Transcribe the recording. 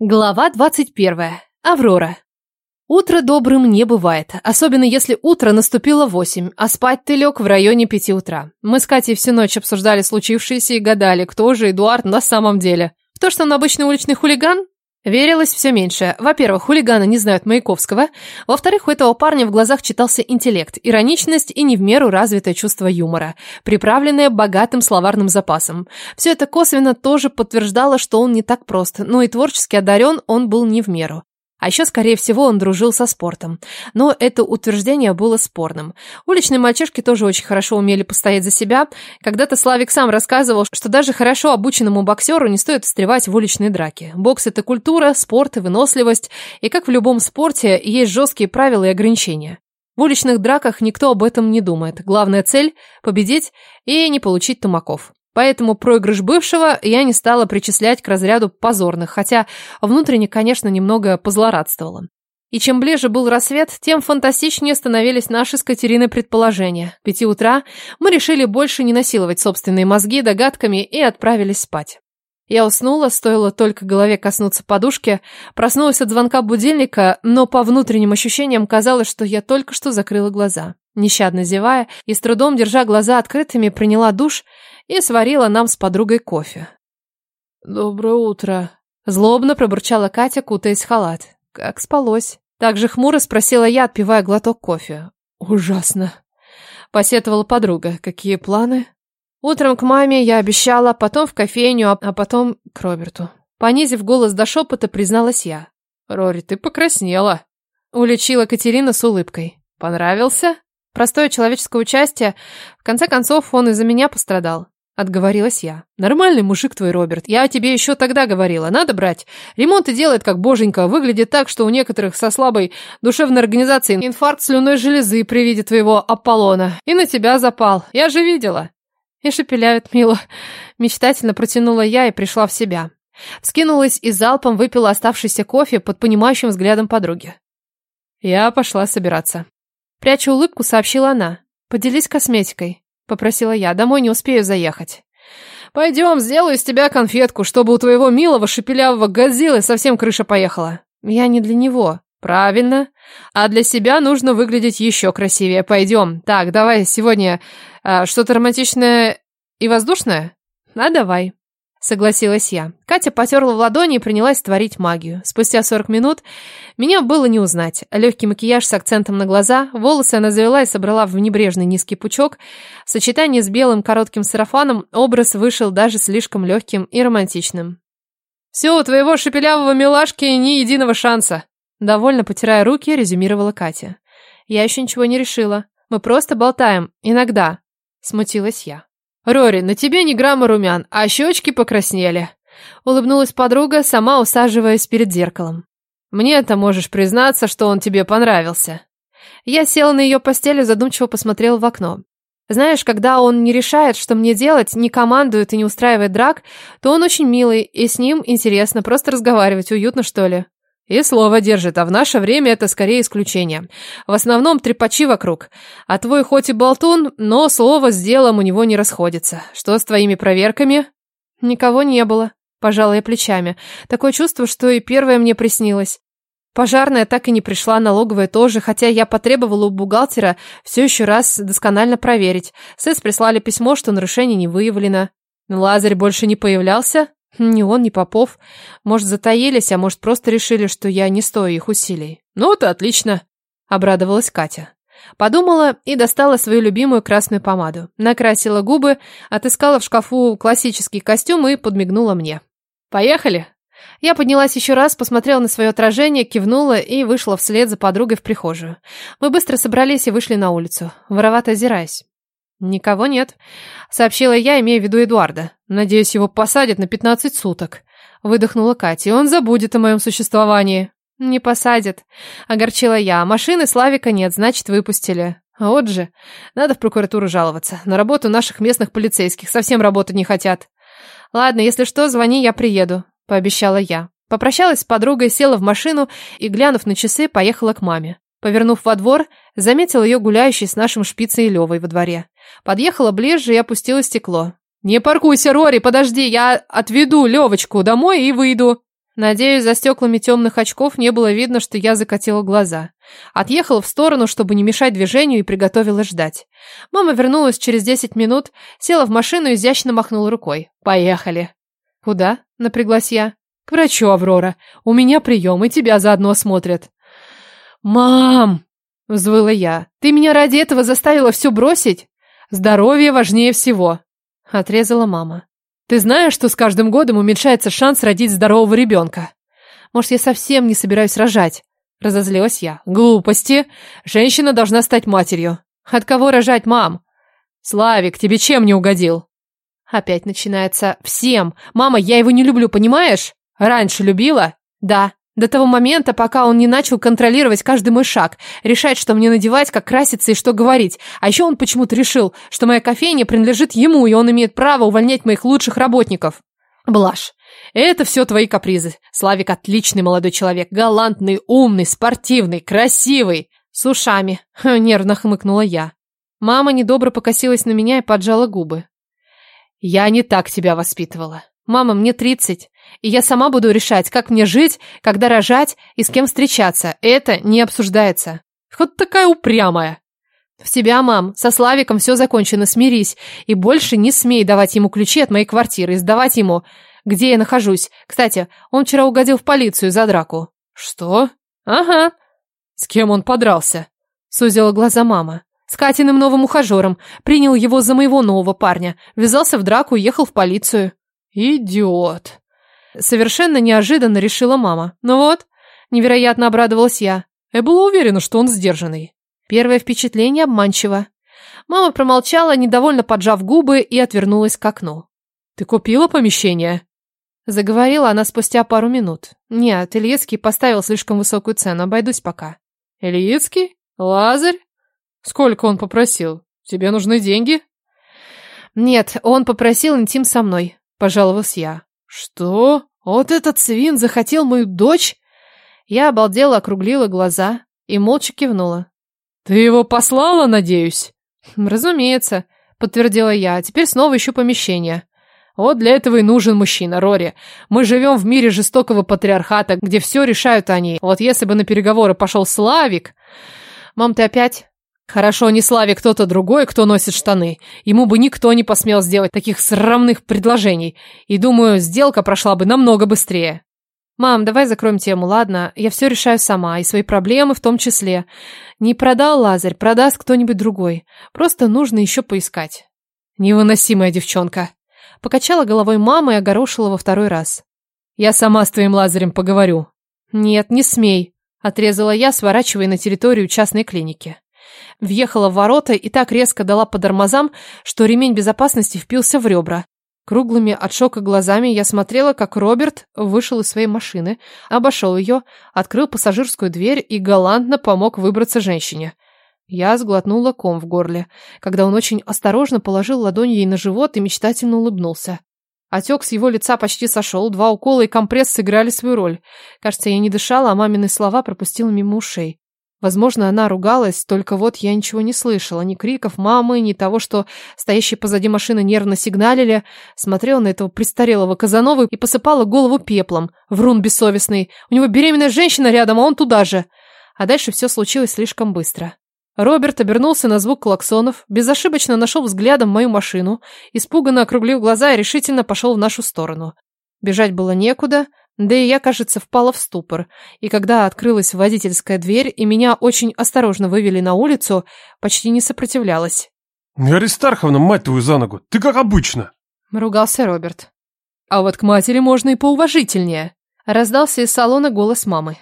Глава 21. Аврора. Утро добрым не бывает, особенно если утро наступило восемь, а спать ты лег в районе пяти утра. Мы с Катей всю ночь обсуждали случившееся и гадали, кто же Эдуард на самом деле. В то, что он обычный уличный хулиган, верилось все меньше. Во-первых, хулиганы не знают Маяковского. Во-вторых, у этого парня в глазах читался интеллект, ироничность и не в меру развитое чувство юмора, приправленное богатым словарным запасом. Все это косвенно тоже подтверждало, что он не так прост, но и творчески одарен он был не в меру. А еще, скорее всего, он дружил со спортом. Но это утверждение было спорным. Уличные мальчишки тоже очень хорошо умели постоять за себя. Когда-то Славик сам рассказывал, что даже хорошо обученному боксеру не стоит встревать в уличные драки. Бокс – это культура, спорт и выносливость. И как в любом спорте, есть жесткие правила и ограничения. В уличных драках никто об этом не думает. Главная цель – победить и не получить тумаков. Поэтому проигрыш бывшего я не стала причислять к разряду позорных, хотя внутренне, конечно, немного позлорадствовала. И чем ближе был рассвет, тем фантастичнее становились наши с Катериной предположения. К пяти утра мы решили больше не насиловать собственные мозги догадками и отправились спать. Я уснула, стоило только голове коснуться подушки, проснулась от звонка будильника, но по внутренним ощущениям казалось, что я только что закрыла глаза. Нещадно зевая и с трудом держа глаза открытыми, приняла душ и сварила нам с подругой кофе. «Доброе утро», — злобно пробурчала Катя, кутаясь в халат. «Как спалось?» Так же хмуро спросила я, отпивая глоток кофе. «Ужасно», — посетовала подруга. «Какие планы?» Утром к маме я обещала, потом в кофейню, а потом к Роберту. Понизив голос до шепота, призналась я. «Рори, ты покраснела», — уличила Катерина с улыбкой. «Понравился?» Простое человеческое участие. В конце концов, он из-за меня пострадал. Отговорилась я. Нормальный мужик твой, Роберт. Я тебе еще тогда говорила. Надо брать. Ремонт и делает как боженька. Выглядит так, что у некоторых со слабой душевной организацией инфаркт слюной железы при виде твоего Аполлона. И на тебя запал. Я же видела. И шепеляют мило. Мечтательно протянула я и пришла в себя. Вскинулась и залпом выпила оставшийся кофе под понимающим взглядом подруги. Я пошла собираться. Пряча улыбку, сообщила она. «Поделись косметикой», — попросила я. «Домой не успею заехать». «Пойдем, сделаю из тебя конфетку, чтобы у твоего милого шепелявого газилы совсем крыша поехала». «Я не для него». «Правильно. А для себя нужно выглядеть еще красивее. Пойдем. Так, давай сегодня а, что-то романтичное и воздушное?» «А давай». Согласилась я. Катя потерла в ладони и принялась творить магию. Спустя 40 минут меня было не узнать. Легкий макияж с акцентом на глаза, волосы она завела и собрала в небрежный низкий пучок. В сочетании с белым коротким сарафаном образ вышел даже слишком легким и романтичным. «Все, у твоего шепелявого милашки ни единого шанса!» Довольно потирая руки, резюмировала Катя. «Я еще ничего не решила. Мы просто болтаем. Иногда». Смутилась я. «Рори, на тебе ни грамма румян, а щечки покраснели», — улыбнулась подруга, сама усаживаясь перед зеркалом. «Мне-то можешь признаться, что он тебе понравился». Я села на ее постель и задумчиво посмотрела в окно. Знаешь, когда он не решает, что мне делать, не командует и не устраивает драк, то он очень милый, и с ним интересно просто разговаривать, уютно, что ли. И слово держит, а в наше время это скорее исключение. В основном трепачи вокруг. А твой хоть и болтун, но слово с делом у него не расходится. Что с твоими проверками? Никого не было. Пожала я плечами. Такое чувство, что и первое мне приснилось. Пожарная так и не пришла, налоговая тоже, хотя я потребовала у бухгалтера все еще раз досконально проверить. СЭС прислали письмо, что нарушение не выявлено. Лазарь больше не появлялся? Ни он, ни Попов. Может, затаились, а может, просто решили, что я не стою их усилий. Ну, это отлично, обрадовалась Катя. Подумала и достала свою любимую красную помаду. Накрасила губы, отыскала в шкафу классический костюм и подмигнула мне. «Поехали!» Я поднялась еще раз, посмотрела на свое отражение, кивнула и вышла вслед за подругой в прихожую. Мы быстро собрались и вышли на улицу, воровато озираясь. «Никого нет», — сообщила я, имея в виду Эдуарда. «Надеюсь, его посадят на пятнадцать суток», — выдохнула Катя. «Он забудет о моем существовании». «Не посадят», — огорчила я. «Машины Славика нет, значит, выпустили». Вот же, надо в прокуратуру жаловаться. На работу наших местных полицейских совсем работать не хотят. Ладно, если что, звони, я приеду, пообещала я. Попрощалась с подругой, села в машину и, глянув на часы, поехала к маме. Повернув во двор, заметил ее гуляющей с нашим шпицей Левой во дворе. Подъехала ближе и опустила стекло. «Не паркуйся, Рори, подожди, я отведу Левочку домой и выйду». Надеюсь, за стеклами темных очков не было видно, что я закатила глаза. Отъехала в сторону, чтобы не мешать движению, и приготовилась ждать. Мама вернулась через 10 минут, села в машину и изящно махнула рукой. «Поехали». «Куда?» — напряглась я. «К врачу, Аврора. У меня прием, и тебя заодно смотрят». «Мам!» — взвыла я. «Ты меня ради этого заставила все бросить? Здоровье важнее всего!» — отрезала мама. Ты знаешь, что с каждым годом уменьшается шанс родить здорового ребенка? Может, я совсем не собираюсь рожать? Разозлилась я. Глупости. Женщина должна стать матерью. От кого рожать, мам? Славик, тебе чем не угодил? Опять начинается всем. Мама, я его не люблю, понимаешь? Раньше любила? Да. До того момента, пока он не начал контролировать каждый мой шаг, решать, что мне надевать, как краситься и что говорить. А еще он почему-то решил, что моя кофейня принадлежит ему, и он имеет право увольнять моих лучших работников. Блаш. Это все твои капризы. Славик отличный молодой человек, галантный, умный, спортивный, красивый. С ушами. Нервно хмыкнула я. Мама недобро покосилась на меня и поджала губы. Я не так тебя воспитывала. Мама, мне тридцать. И я сама буду решать, как мне жить, когда рожать и с кем встречаться. Это не обсуждается. Вот такая упрямая. В тебя, мам, со Славиком все закончено, смирись. И больше не смей давать ему ключи от моей квартиры и сдавать ему, где я нахожусь. Кстати, он вчера угодил в полицию за драку. Что? Ага. С кем он подрался? Сузила глаза мама. С Катиным новым ухажером. Принял его за моего нового парня. Ввязался в драку и ехал в полицию. Идиот. Совершенно неожиданно решила мама. Ну вот, невероятно обрадовалась я. Я была уверена, что он сдержанный. Первое впечатление обманчиво. Мама промолчала, недовольно поджав губы и отвернулась к окну. «Ты купила помещение?» Заговорила она спустя пару минут. «Нет, Ильицкий поставил слишком высокую цену, обойдусь пока». «Ильицкий? Лазарь? Сколько он попросил? Тебе нужны деньги?» «Нет, он попросил интим со мной», — пожаловалась я. «Что? Вот этот свин захотел мою дочь?» Я обалдела, округлила глаза и молча кивнула. «Ты его послала, надеюсь?» «Разумеется», — подтвердила я. «Теперь снова ищу помещение». Вот для этого и нужен мужчина, Рори. Мы живем в мире жестокого патриархата, где все решают они. Вот если бы на переговоры пошел Славик... Мам, ты опять? Хорошо, не Славе кто-то другой, кто носит штаны. Ему бы никто не посмел сделать таких срамных предложений. И думаю, сделка прошла бы намного быстрее. Мам, давай закроем тему, ладно? Я все решаю сама, и свои проблемы в том числе. Не продал Лазарь, продаст кто-нибудь другой. Просто нужно еще поискать. Невыносимая девчонка. Покачала головой мама и огорошила во второй раз. Я сама с твоим Лазарем поговорю. Нет, не смей. Отрезала я, сворачивая на территорию частной клиники. Въехала в ворота и так резко дала по тормозам, что ремень безопасности впился в ребра. Круглыми от шока глазами я смотрела, как Роберт вышел из своей машины, обошел ее, открыл пассажирскую дверь и галантно помог выбраться женщине. Я сглотнула ком в горле, когда он очень осторожно положил ладонь ей на живот и мечтательно улыбнулся. Отек с его лица почти сошел, два укола и компресс сыграли свою роль. Кажется, я не дышала, а мамины слова пропустила мимо ушей. Возможно, она ругалась, только вот я ничего не слышала, ни криков мамы, ни того, что стоящие позади машины нервно сигналили. Смотрела на этого престарелого Казанову и посыпала голову пеплом. Врун бессовестный. У него беременная женщина рядом, а он туда же. А дальше все случилось слишком быстро. Роберт обернулся на звук клаксонов, безошибочно нашел взглядом мою машину, испуганно округлил глаза и решительно пошел в нашу сторону. Бежать было некуда, да и я, кажется, впала в ступор. И когда открылась водительская дверь, и меня очень осторожно вывели на улицу, почти не сопротивлялась. «Аристарховна, мать твою за ногу, ты как обычно!» Ругался Роберт. «А вот к матери можно и поуважительнее!» Раздался из салона голос мамы.